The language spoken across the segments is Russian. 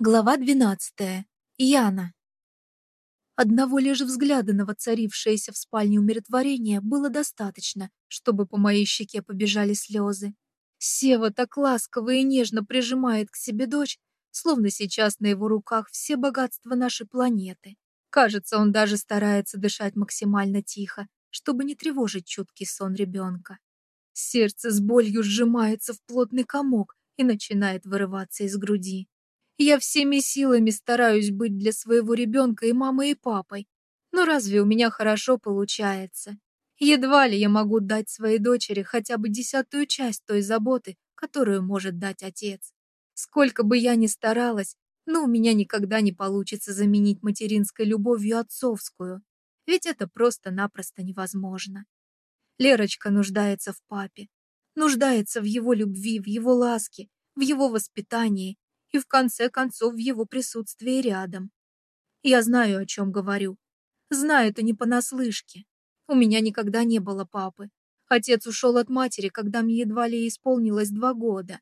Глава 12. Яна. Одного лишь взгляда на воцарившееся в спальне умиротворение было достаточно, чтобы по моей щеке побежали слезы. Сева так ласково и нежно прижимает к себе дочь, словно сейчас на его руках все богатства нашей планеты. Кажется, он даже старается дышать максимально тихо, чтобы не тревожить чуткий сон ребенка. Сердце с болью сжимается в плотный комок и начинает вырываться из груди. Я всеми силами стараюсь быть для своего ребенка и мамой, и папой. Но разве у меня хорошо получается? Едва ли я могу дать своей дочери хотя бы десятую часть той заботы, которую может дать отец. Сколько бы я ни старалась, но у меня никогда не получится заменить материнской любовью отцовскую. Ведь это просто-напросто невозможно. Лерочка нуждается в папе. Нуждается в его любви, в его ласке, в его воспитании и в конце концов в его присутствии рядом. Я знаю, о чем говорю. Знаю это не понаслышке. У меня никогда не было папы. Отец ушел от матери, когда мне едва ли исполнилось два года.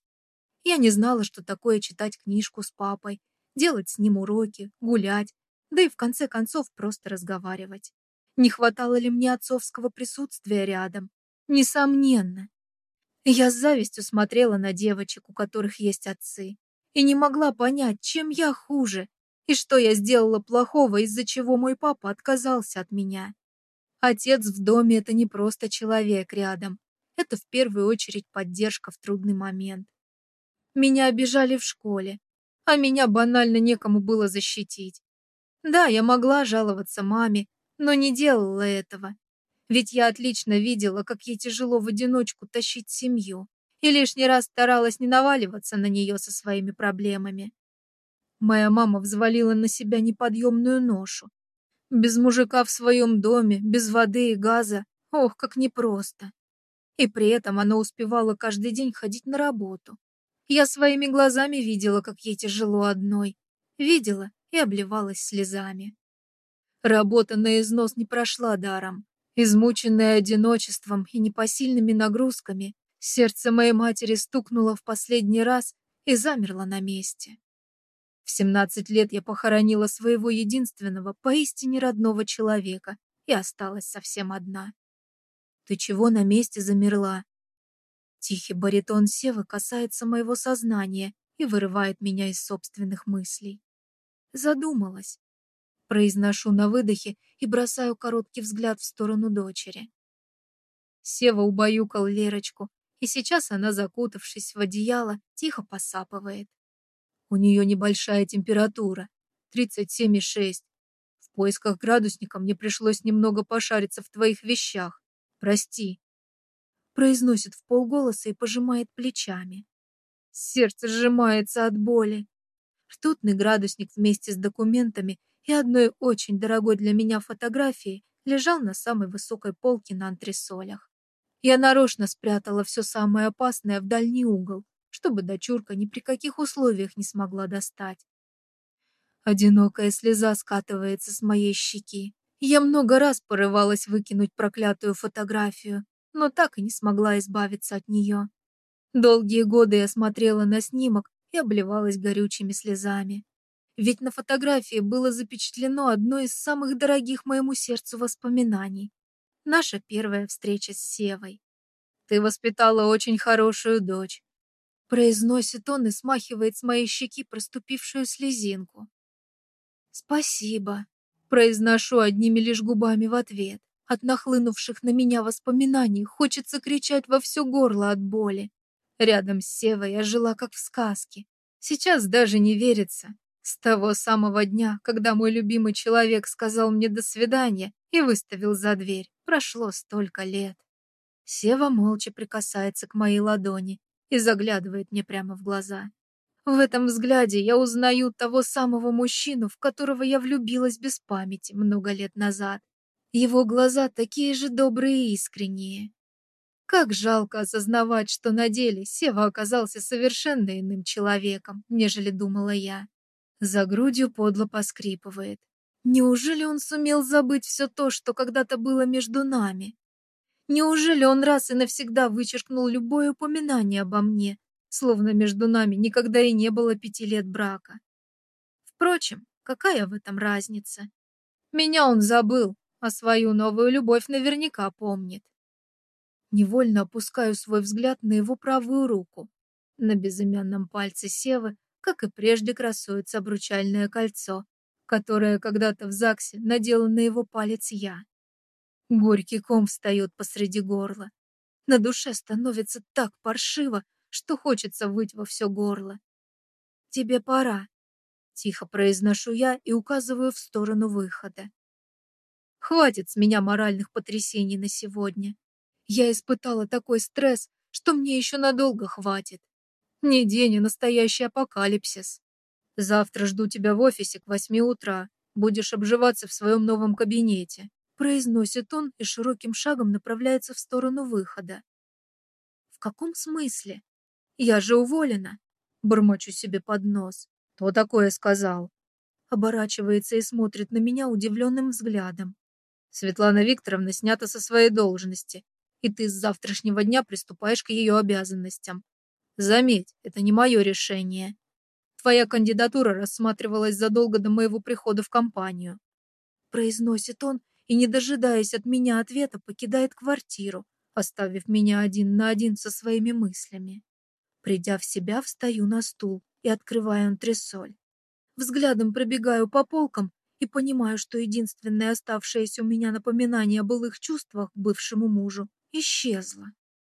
Я не знала, что такое читать книжку с папой, делать с ним уроки, гулять, да и в конце концов просто разговаривать. Не хватало ли мне отцовского присутствия рядом? Несомненно. Я с завистью смотрела на девочек, у которых есть отцы и не могла понять, чем я хуже и что я сделала плохого, из-за чего мой папа отказался от меня. Отец в доме — это не просто человек рядом, это в первую очередь поддержка в трудный момент. Меня обижали в школе, а меня банально некому было защитить. Да, я могла жаловаться маме, но не делала этого. Ведь я отлично видела, как ей тяжело в одиночку тащить семью и лишний раз старалась не наваливаться на нее со своими проблемами. Моя мама взвалила на себя неподъемную ношу. Без мужика в своем доме, без воды и газа, ох, как непросто. И при этом она успевала каждый день ходить на работу. Я своими глазами видела, как ей тяжело одной. Видела и обливалась слезами. Работа на износ не прошла даром. Измученная одиночеством и непосильными нагрузками, Сердце моей матери стукнуло в последний раз и замерло на месте. В 17 лет я похоронила своего единственного, поистине родного человека и осталась совсем одна. Ты чего на месте замерла? Тихий баритон Севы касается моего сознания и вырывает меня из собственных мыслей. Задумалась. Произношу на выдохе и бросаю короткий взгляд в сторону дочери. Сева убаюкал Лерочку, и сейчас она, закутавшись в одеяло, тихо посапывает. У нее небольшая температура, 37,6. В поисках градусника мне пришлось немного пошариться в твоих вещах. Прости. Произносит в полголоса и пожимает плечами. Сердце сжимается от боли. Ртутный градусник вместе с документами и одной очень дорогой для меня фотографией лежал на самой высокой полке на антресолях. Я нарочно спрятала все самое опасное в дальний угол, чтобы дочурка ни при каких условиях не смогла достать. Одинокая слеза скатывается с моей щеки. Я много раз порывалась выкинуть проклятую фотографию, но так и не смогла избавиться от нее. Долгие годы я смотрела на снимок и обливалась горючими слезами. Ведь на фотографии было запечатлено одно из самых дорогих моему сердцу воспоминаний. Наша первая встреча с Севой. Ты воспитала очень хорошую дочь. Произносит он и смахивает с моей щеки проступившую слезинку. Спасибо. Произношу одними лишь губами в ответ. От нахлынувших на меня воспоминаний хочется кричать во все горло от боли. Рядом с Севой я жила как в сказке. Сейчас даже не верится. С того самого дня, когда мой любимый человек сказал мне «до свидания» и выставил за дверь, прошло столько лет. Сева молча прикасается к моей ладони и заглядывает мне прямо в глаза. В этом взгляде я узнаю того самого мужчину, в которого я влюбилась без памяти много лет назад. Его глаза такие же добрые и искренние. Как жалко осознавать, что на деле Сева оказался совершенно иным человеком, нежели думала я. За грудью подло поскрипывает. Неужели он сумел забыть все то, что когда-то было между нами? Неужели он раз и навсегда вычеркнул любое упоминание обо мне, словно между нами никогда и не было пяти лет брака? Впрочем, какая в этом разница? Меня он забыл, а свою новую любовь наверняка помнит. Невольно опускаю свой взгляд на его правую руку. На безымянном пальце Севы, как и прежде, красуется обручальное кольцо, которое когда-то в ЗАГСе надела на его палец я. Горький ком встает посреди горла. На душе становится так паршиво, что хочется выть во все горло. «Тебе пора», — тихо произношу я и указываю в сторону выхода. Хватит с меня моральных потрясений на сегодня. Я испытала такой стресс, что мне еще надолго хватит. Не день, а настоящий апокалипсис. Завтра жду тебя в офисе к восьми утра. Будешь обживаться в своем новом кабинете. Произносит он и широким шагом направляется в сторону выхода. В каком смысле? Я же уволена. Бормочу себе под нос. Кто такое сказал? Оборачивается и смотрит на меня удивленным взглядом. Светлана Викторовна снята со своей должности, и ты с завтрашнего дня приступаешь к ее обязанностям. Заметь, это не мое решение. Твоя кандидатура рассматривалась задолго до моего прихода в компанию. Произносит он и, не дожидаясь от меня ответа, покидает квартиру, оставив меня один на один со своими мыслями. Придя в себя, встаю на стул и открываю антресоль. Взглядом пробегаю по полкам и понимаю, что единственное оставшееся у меня напоминание о былых чувствах к бывшему мужу исчезло.